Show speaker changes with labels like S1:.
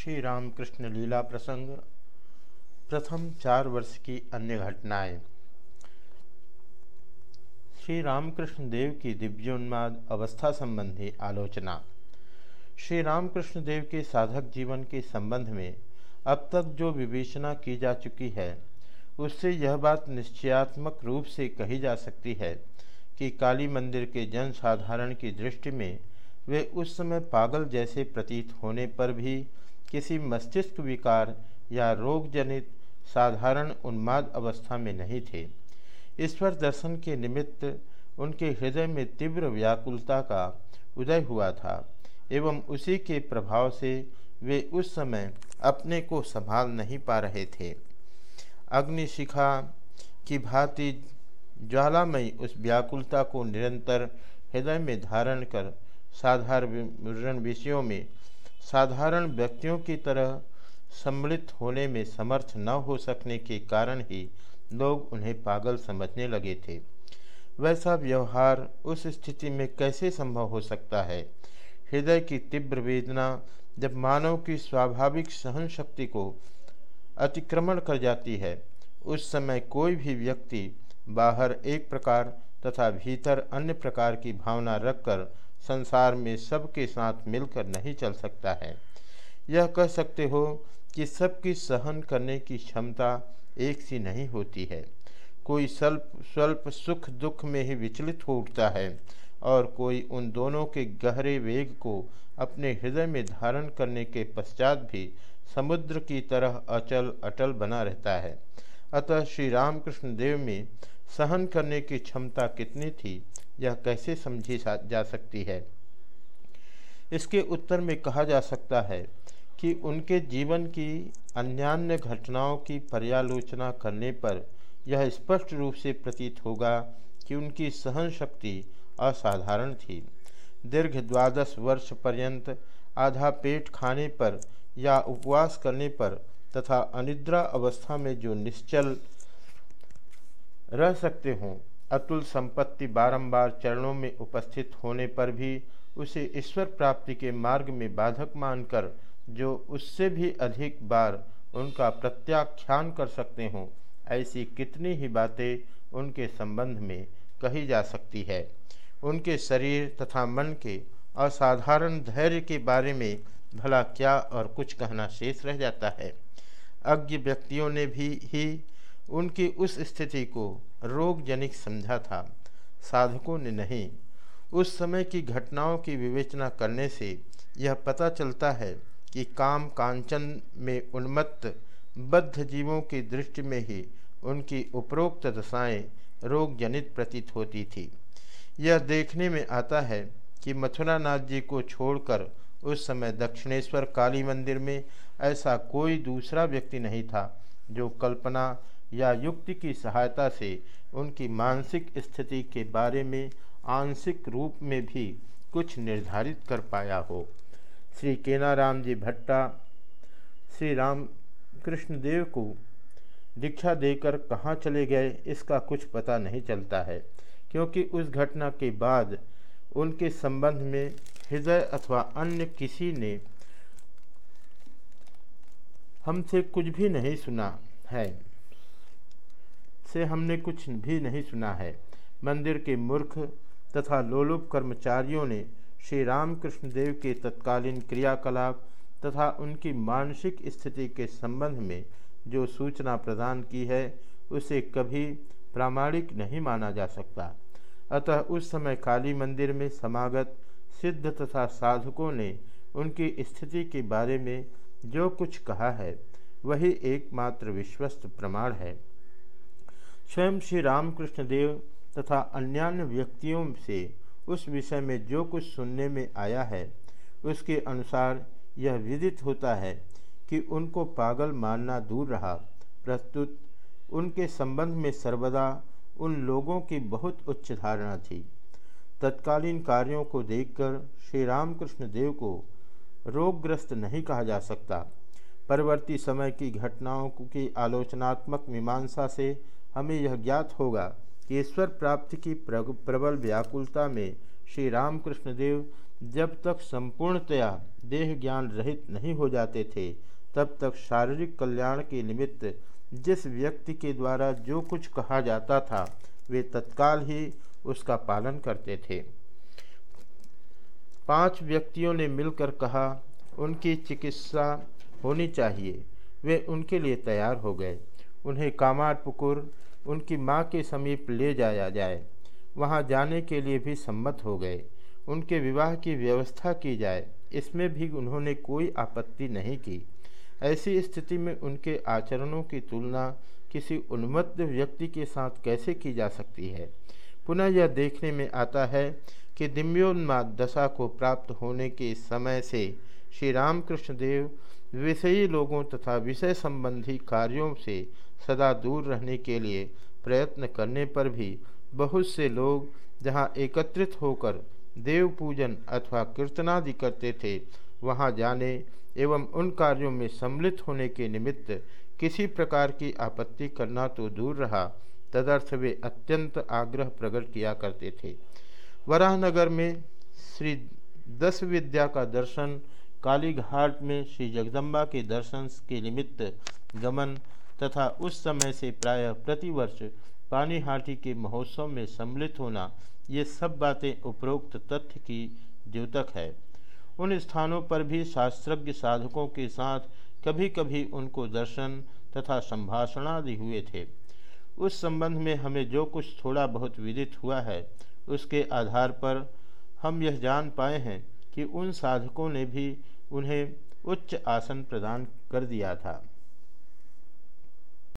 S1: श्री रामकृष्ण लीला प्रसंग, प्रथम चार वर्ष की अन्य घटनाएँ। श्री रामकृष्ण देव की दिव्योन्माद अवस्था संबंधी आलोचना। श्री रामकृष्ण देव के साधक जीवन के संबंध में अब तक जो विवेचना की जा चुकी है, उससे यह बात निश्चयात्मक रूप से कही जा सकती है कि काली मंदिर के जनसाधारण की दृष्टि में वे उस समय पागल जैसे प्रतीत होने पर भी किसी मस्तिष्क विकार या रोग जनित साधारण उन्माद अवस्था में नहीं थे। ईश्वर दर्शन के निमित्त उनके हृदय में तीव्र व्याकुलता का उदय हुआ था एवं उसी के प्रभाव से वे उस समय अपने को संभाल नहीं पा रहे थे। अग्निशिखा की भांति ज्वालामयी उस व्याकुलता को निरंतर हृदय में धारण कर साधारण विषयों में साधारण व्यक्तियों की तरह सम्मिलित होने में समर्थ न हो सकने के कारण ही लोग उन्हें पागल समझने लगे थे। वैसा व्यवहार उस स्थिति में कैसे संभव हो सकता है? हृदय की तीव्र वेदना जब मानव की स्वाभाविक सहन शक्ति को अतिक्रमण कर जाती है, उस समय कोई भी व्यक्ति बाहर एक प्रकार तथा भीतर अन्य प्रकार की भावना रखकर संसार में सबके साथ मिलकर नहीं चल सकता है। यह कह सकते हो कि सबकी सहन करने की क्षमता एक सी नहीं होती है। कोई स्वल्प स्वल्प सुख दुख में ही विचलित हो उठता है और कोई उन दोनों के गहरे वेग को अपने हृदय में धारण करने के पश्चात भी समुद्र की तरह अचल, अटल बना रहता है। अतः श्री रामकृष्ण देव में सहन करने की क्षमता कितनी थी? यह कैसे समझी जा सकती है? इसके उत्तर में कहा जा सकता है कि उनके जीवन की अन्यान्य घटनाओं की पर्यालोचना करने पर यह स्पष्ट रूप से प्रतीत होगा कि उनकी सहन शक्ति असाधारण थी। दीर्घ द्वादश वर्ष पर्यंत आधा पेट खाने पर या उपवास करने पर तथा अनिद्रा अवस्था में जो निश्चल रह सकते हों अतुल संपत्ति बारंबार चरणों में उपस्थित होने पर भी उसे ईश्वर प्राप्ति के मार्ग में बाधक मानकर, जो उससे भी अधिक बार उनका प्रत्याख्यान कर सकते हों, ऐसी कितनी ही बातें उनके संबंध में कही जा सकती है। उनके शरीर तथा मन के असाधारण धैर्य के बारे में भला क्या और कुछ कहना शेष रह जाता है। अज्ञ व्यक्तियों ने भी ही उनकी उस स्थिति को रोगजनिक समझा था। साधकों ने नहीं। उस समय की घटनाओं की विवेचना करने से यह पता चलता है कि काम कांचन में उन्मत्त, बद्ध जीवों की दृष्टि में ही उनकी उपरोक्त दशाएँ रोगजनित प्रतीत होती थी। यह देखने में आता है कि मथुरा नाथ जी को छोड़कर उस समय दक्षिणेश्वर काली मंदिर में ऐसा कोई दूसरा व्यक्ति नहीं था जो कल्पना या युक्ति की सहायता से उनकी मानसिक स्थिति के बारे में आंशिक रूप में भी कुछ निर्धारित कर पाया हो। श्री केनाराम जी भट्टा, श्री राम कृष्णदेव को दीक्षा देकर कहाँ चले गए, इसका कुछ पता नहीं चलता है, क्योंकि उस घटना के बाद उनके संबंध में हृदय अथवा अन्य किसी ने हमसे कुछ भी नहीं सुना है। से हमने कुछ भी नहीं सुना है। मंदिर के मूर्ख तथा लोलुप कर्मचारियों ने श्री रामकृष्ण देव के तत्कालीन क्रियाकलाप तथा उनकी मानसिक स्थिति के संबंध में जो सूचना प्रदान की है, उसे कभी प्रामाणिक नहीं माना जा सकता। अतः उस समय काली मंदिर में समागत सिद्ध तथा साधकों ने उनकी स्थिति के बारे में जो कुछ कहा है, वही एकमात्र विश्वस्त प्रमाण है। स्वयं श्री रामकृष्ण देव तथा अन्यान्य व्यक्तियों से उस विषय में जो कुछ सुनने में आया है, उसके अनुसार यह विदित होता है कि उनको पागल मानना दूर रहा। प्रस्तुत, उनके संबंध में सर्वदा उन लोगों की बहुत उच्च धारणा थी। तत्कालीन कार्यों को देखकर श्री रामकृष्ण देव को रोगग्रस्त नहीं कहा जा सकता। परवर्ती समय की घटनाओं की आलोचनात्मक मीमांसा से हमें यह ज्ञात होगा कि ईश्वर प्राप्ति की प्रबल व्याकुलता में श्री रामकृष्ण देव जब तक संपूर्णतया देह ज्ञान रहित नहीं हो जाते थे, तब तक शारीरिक कल्याण के निमित्त जिस व्यक्ति के द्वारा जो कुछ कहा जाता था, वे तत्काल ही उसका पालन करते थे। पाँच व्यक्तियों ने मिलकर कहा, उनकी चिकित्सा होनी चाहिए। वे उनके लिए तैयार हो गए। उन्हें कामार पुकुर उनकी माँ के समीप ले जाया जाए। वहाँ जाने के लिए भी सम्मत हो गए। उनके विवाह की व्यवस्था की जाए। इसमें भी उन्होंने कोई आपत्ति नहीं की। ऐसी स्थिति में उनके आचरणों की तुलना किसी उन्मत्त व्यक्ति के साथ कैसे की जा सकती है? पुनः यह देखने में आता है कि दिम्योन्माद दशा को प्राप्त होने के समय से श्री रामकृष्ण देव विषयी लोगों तथा विषय संबंधी कार्यों से सदा दूर रहने के लिए प्रयत्न करने पर भी बहुत से लोग जहाँ एकत्रित होकर देव पूजन अथवा कीर्तनादि करते थे, वहाँ जाने एवं उन कार्यों में सम्मिलित होने के निमित्त किसी प्रकार की आपत्ति करना तो दूर रहा, तदर्थ वे अत्यंत आग्रह प्रकट किया करते थे। वराहनगर में श्री दस विद्या का दर्शन काली घाट में श्री जगदम्बा के दर्शन के निमित्त गमन तथा उस समय से प्रायः प्रतिवर्ष पानीहाटी के महोत्सव में सम्मिलित होना, ये सब बातें उपरोक्त तथ्य की द्योतक है। उन स्थानों पर भी शास्त्रज्ञ साधकों के साथ कभी कभी उनको दर्शन तथा संभाषणादि हुए थे। उस संबंध में हमें जो कुछ थोड़ा बहुत विदित हुआ है, उसके आधार पर हम यह जान पाए हैं कि उन साधकों ने भी उन्हें उच्च आसन प्रदान कर दिया था।